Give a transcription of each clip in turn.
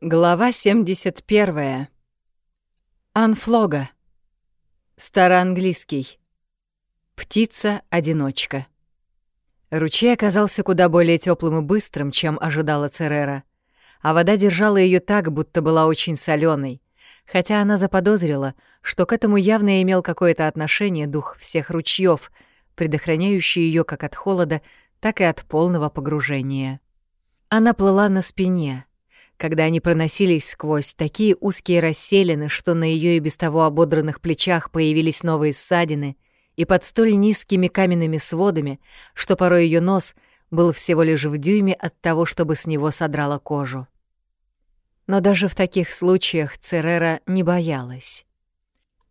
Глава 71. Анфлога. Староанглийский. Птица-одиночка. Ручей оказался куда более теплым и быстрым, чем ожидала Церера, а вода держала ее так, будто была очень соленой, хотя она заподозрила, что к этому явно имел какое-то отношение дух всех ручьев, предохраняющий ее как от холода, так и от полного погружения. Она плыла на спине — когда они проносились сквозь такие узкие расселины, что на ее и без того ободранных плечах появились новые ссадины, и под столь низкими каменными сводами, что порой ее нос был всего лишь в дюйме от того, чтобы с него содрала кожу. Но даже в таких случаях Церера не боялась.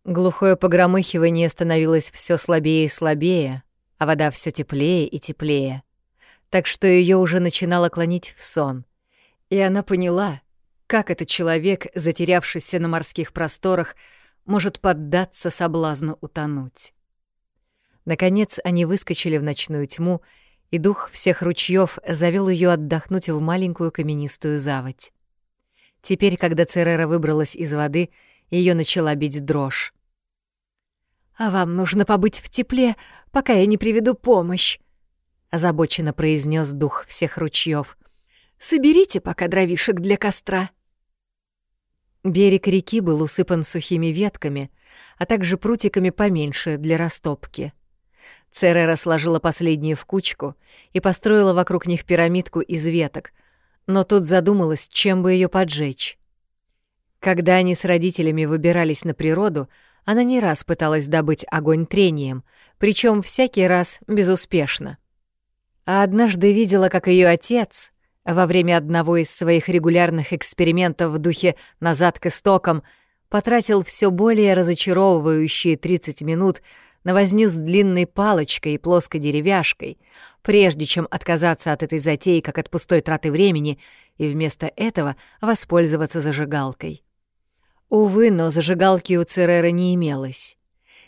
Глухое погромыхивание становилось все слабее и слабее, а вода все теплее и теплее, так что ее уже начинало клонить в сон — и она поняла, как этот человек, затерявшийся на морских просторах, может поддаться соблазну утонуть. Наконец они выскочили в ночную тьму, и дух всех ручьев завел ее отдохнуть в маленькую каменистую заводь. Теперь, когда Церера выбралась из воды, ее начала бить дрожь. «А вам нужно побыть в тепле, пока я не приведу помощь», — озабоченно произнес дух всех ручьев. Соберите пока дровишек для костра». Берег реки был усыпан сухими ветками, а также прутиками поменьше для растопки. Церера сложила последние в кучку и построила вокруг них пирамидку из веток, но тут задумалась, чем бы ее поджечь. Когда они с родителями выбирались на природу, она не раз пыталась добыть огонь трением, причем всякий раз безуспешно. А однажды видела, как ее отец, во время одного из своих регулярных экспериментов в духе «назад к истокам» потратил все более разочаровывающие 30 минут на возню с длинной палочкой и плоской деревяшкой, прежде чем отказаться от этой затеи как от пустой траты времени и вместо этого воспользоваться зажигалкой. Увы, но зажигалки у Церера не имелось.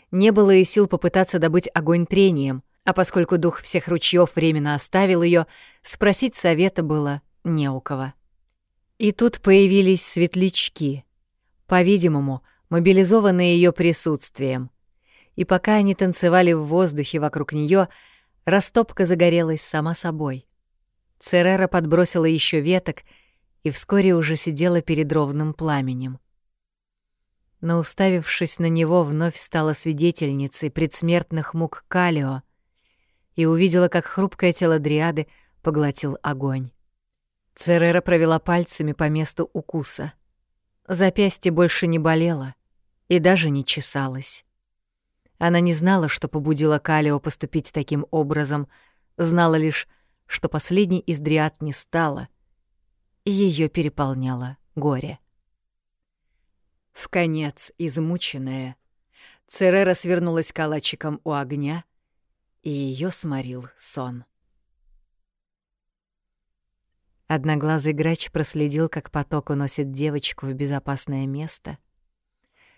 Не было и сил попытаться добыть огонь трением — а поскольку дух всех ручьев временно оставил ее, спросить совета было не у кого. И тут появились светлячки, по-видимому, мобилизованные ее присутствием. И пока они танцевали в воздухе вокруг нее, растопка загорелась сама собой. Церера подбросила еще веток и вскоре уже сидела перед ровным пламенем. Но, уставившись на него, вновь стала свидетельницей предсмертных мук Калио — и увидела, как хрупкое тело Дриады поглотил огонь. Церера провела пальцами по месту укуса. Запястье больше не болело и даже не чесалось. Она не знала, что побудило Калио поступить таким образом, знала лишь, что последний из Дриад не стало, и её переполняло горе. В конец измученная, Церера свернулась калачиком у огня и ее сморил сон. Одноглазый грач проследил, как поток уносит девочку в безопасное место,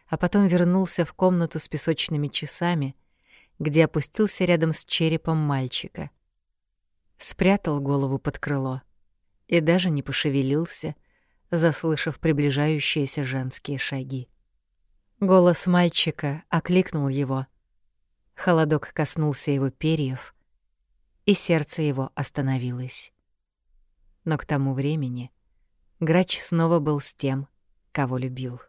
а потом вернулся в комнату с песочными часами, где опустился рядом с черепом мальчика. Спрятал голову под крыло и даже не пошевелился, заслышав приближающиеся женские шаги. Голос мальчика окликнул его — Холодок коснулся его перьев, и сердце его остановилось. Но к тому времени грач снова был с тем, кого любил.